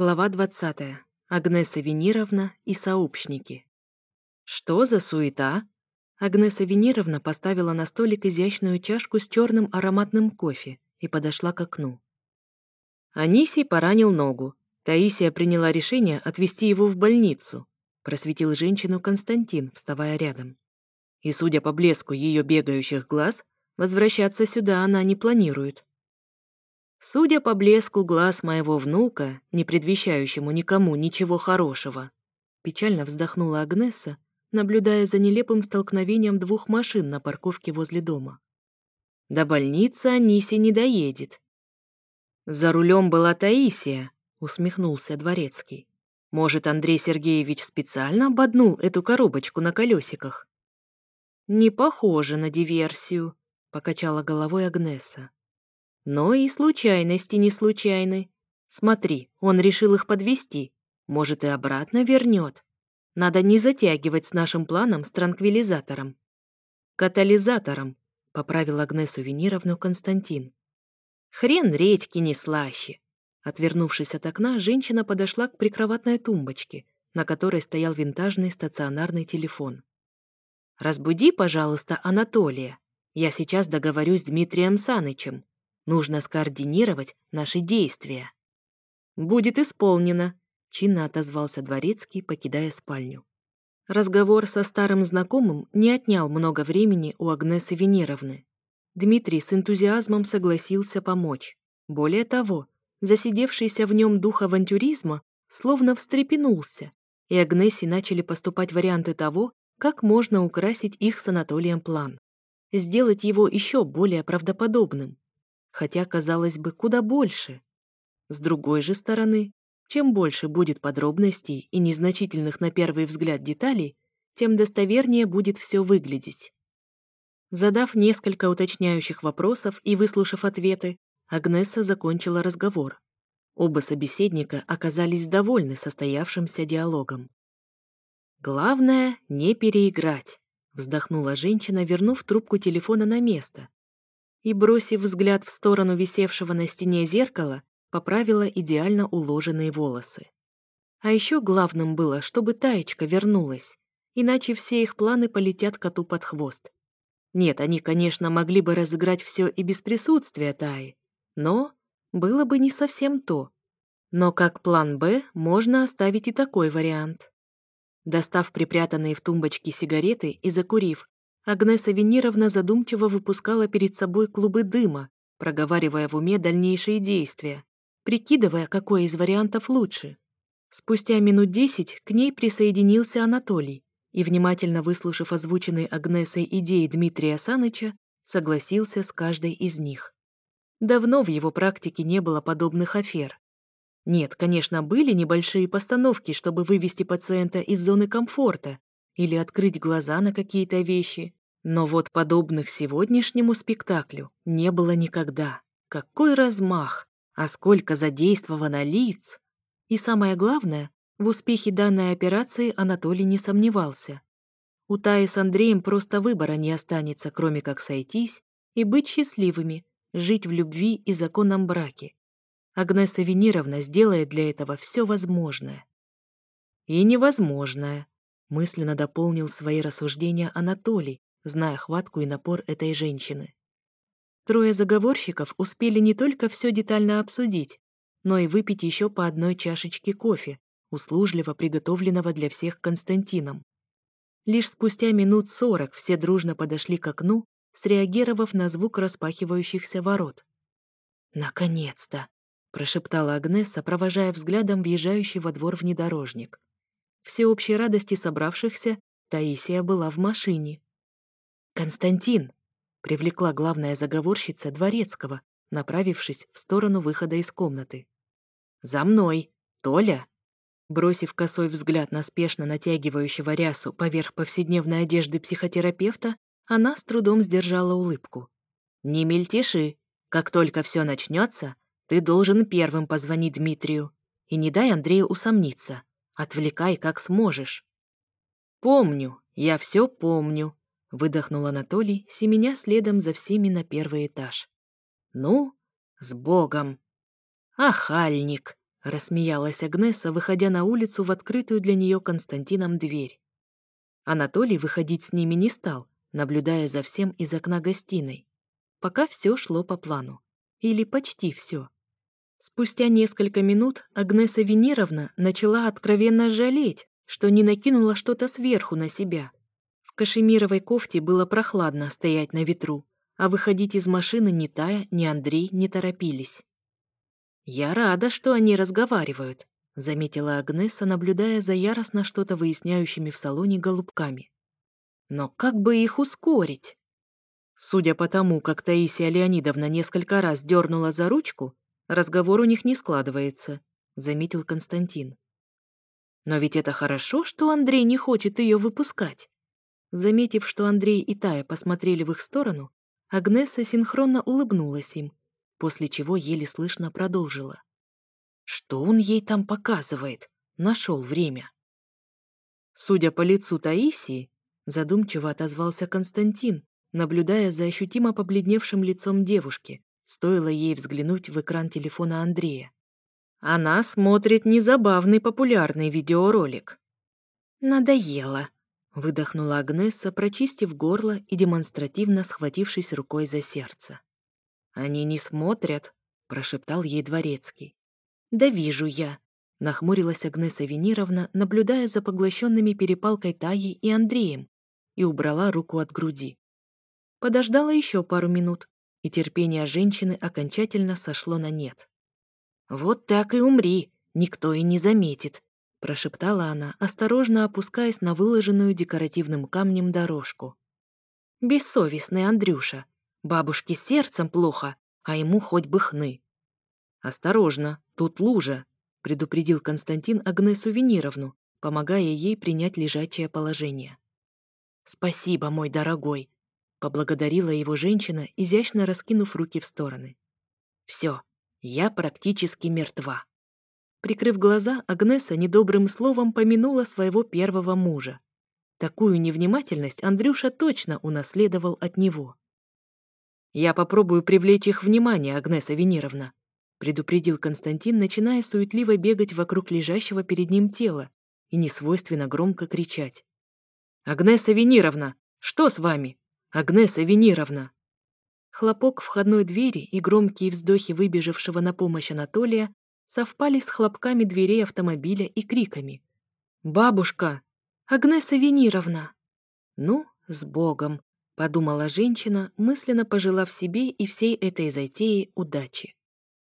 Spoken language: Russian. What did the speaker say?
Глава 20. Агнеса Венировна и сообщники. «Что за суета?» Агнеса Венировна поставила на столик изящную чашку с черным ароматным кофе и подошла к окну. Анисий поранил ногу. Таисия приняла решение отвезти его в больницу, просветил женщину Константин, вставая рядом. И, судя по блеску ее бегающих глаз, возвращаться сюда она не планирует. Судя по блеску глаз моего внука, не предвещающему никому ничего хорошего, печально вздохнула Агнесса, наблюдая за нелепым столкновением двух машин на парковке возле дома. До больницы Аниси не доедет. «За рулем была Таисия», — усмехнулся Дворецкий. «Может, Андрей Сергеевич специально ободнул эту коробочку на колесиках?» «Не похоже на диверсию», — покачала головой Агнеса. Но и случайности не случайны. Смотри, он решил их подвести. Может, и обратно вернет. Надо не затягивать с нашим планом с транквилизатором. Катализатором, поправил Агнесу Венеровну Константин. Хрен редьки не слаще. Отвернувшись от окна, женщина подошла к прикроватной тумбочке, на которой стоял винтажный стационарный телефон. «Разбуди, пожалуйста, Анатолия. Я сейчас договорюсь с Дмитрием Санычем. Нужно скоординировать наши действия». «Будет исполнено», — чинно отозвался Дворецкий, покидая спальню. Разговор со старым знакомым не отнял много времени у Агнесы Венеровны. Дмитрий с энтузиазмом согласился помочь. Более того, засидевшийся в нем дух авантюризма словно встрепенулся, и Агнесе начали поступать варианты того, как можно украсить их с Анатолием план. Сделать его еще более правдоподобным хотя, казалось бы, куда больше. С другой же стороны, чем больше будет подробностей и незначительных на первый взгляд деталей, тем достовернее будет все выглядеть. Задав несколько уточняющих вопросов и выслушав ответы, Агнеса закончила разговор. Оба собеседника оказались довольны состоявшимся диалогом. «Главное — не переиграть», — вздохнула женщина, вернув трубку телефона на место, и, бросив взгляд в сторону висевшего на стене зеркала, поправила идеально уложенные волосы. А еще главным было, чтобы Таечка вернулась, иначе все их планы полетят коту под хвост. Нет, они, конечно, могли бы разыграть все и без присутствия Таи, но было бы не совсем то. Но как план «Б» можно оставить и такой вариант. Достав припрятанные в тумбочке сигареты и закурив, Агнеса Венеровна задумчиво выпускала перед собой клубы дыма, проговаривая в уме дальнейшие действия, прикидывая, какой из вариантов лучше. Спустя минут десять к ней присоединился Анатолий и, внимательно выслушав озвученные Агнесой идеи Дмитрия Саныча, согласился с каждой из них. Давно в его практике не было подобных афер. Нет, конечно, были небольшие постановки, чтобы вывести пациента из зоны комфорта или открыть глаза на какие-то вещи, но вот подобных сегодняшнему спектаклю не было никогда. Какой размах! А сколько задействовано лиц! И самое главное, в успехе данной операции Анатолий не сомневался. У Таи с Андреем просто выбора не останется, кроме как сойтись и быть счастливыми, жить в любви и законном браке. Агнеса Венеровна сделает для этого все возможное. И невозможное, мысленно дополнил свои рассуждения Анатолий, зная хватку и напор этой женщины. Трое заговорщиков успели не только все детально обсудить, но и выпить еще по одной чашечке кофе, услужливо приготовленного для всех Константином. Лишь спустя минут сорок все дружно подошли к окну, среагировав на звук распахивающихся ворот. «Наконец-то!» — прошептала Агнеса, провожая взглядом въезжающий во двор внедорожник. Всеобщей радости собравшихся Таисия была в машине. «Константин!» — привлекла главная заговорщица Дворецкого, направившись в сторону выхода из комнаты. «За мной! Толя!» Бросив косой взгляд на спешно натягивающего рясу поверх повседневной одежды психотерапевта, она с трудом сдержала улыбку. «Не мельтеши. Как только все начнется, ты должен первым позвонить Дмитрию. И не дай Андрею усомниться. Отвлекай, как сможешь». «Помню, я все помню», Выдохнул Анатолий, семеня следом за всеми на первый этаж. «Ну, с Богом!» «Ахальник!» — рассмеялась Агнеса, выходя на улицу в открытую для нее Константином дверь. Анатолий выходить с ними не стал, наблюдая за всем из окна гостиной. Пока все шло по плану. Или почти все. Спустя несколько минут Агнеса Венеровна начала откровенно жалеть, что не накинула что-то сверху на себя — кашемировой кофте было прохладно стоять на ветру, а выходить из машины ни Тая, ни Андрей не торопились. «Я рада, что они разговаривают», — заметила Агнеса, наблюдая за яростно что-то выясняющими в салоне голубками. «Но как бы их ускорить?» Судя по тому, как Таисия Леонидовна несколько раз дернула за ручку, разговор у них не складывается, — заметил Константин. Но ведь это хорошо, что Андрей не хочет ее выпускать. Заметив, что Андрей и Тая посмотрели в их сторону, Агнеса синхронно улыбнулась им, после чего еле слышно продолжила. «Что он ей там показывает? Нашел время». Судя по лицу Таисии, задумчиво отозвался Константин, наблюдая за ощутимо побледневшим лицом девушки, стоило ей взглянуть в экран телефона Андрея. «Она смотрит незабавный популярный видеоролик». «Надоело», Выдохнула Агнесса, прочистив горло и демонстративно схватившись рукой за сердце. «Они не смотрят», — прошептал ей дворецкий. «Да вижу я», — нахмурилась Агнеса Венировна, наблюдая за поглощенными перепалкой Таей и Андреем, и убрала руку от груди. Подождала еще пару минут, и терпение женщины окончательно сошло на нет. «Вот так и умри, никто и не заметит», — прошептала она, осторожно опускаясь на выложенную декоративным камнем дорожку. «Бессовестный Андрюша. Бабушке сердцем плохо, а ему хоть бы хны». «Осторожно, тут лужа», — предупредил Константин Агнесу Венеровну, помогая ей принять лежачее положение. «Спасибо, мой дорогой», — поблагодарила его женщина, изящно раскинув руки в стороны. «Все, я практически мертва». Прикрыв глаза, Агнеса недобрым словом помянула своего первого мужа. Такую невнимательность Андрюша точно унаследовал от него. «Я попробую привлечь их внимание, Агнеса Венеровна», предупредил Константин, начиная суетливо бегать вокруг лежащего перед ним тела и несвойственно громко кричать. «Агнеса Венеровна, что с вами? Агнеса Венеровна!» Хлопок входной двери и громкие вздохи выбежавшего на помощь Анатолия совпали с хлопками дверей автомобиля и криками. «Бабушка! Агнеса Венировна!» «Ну, с Богом!» — подумала женщина, мысленно пожелав себе и всей этой затее удачи.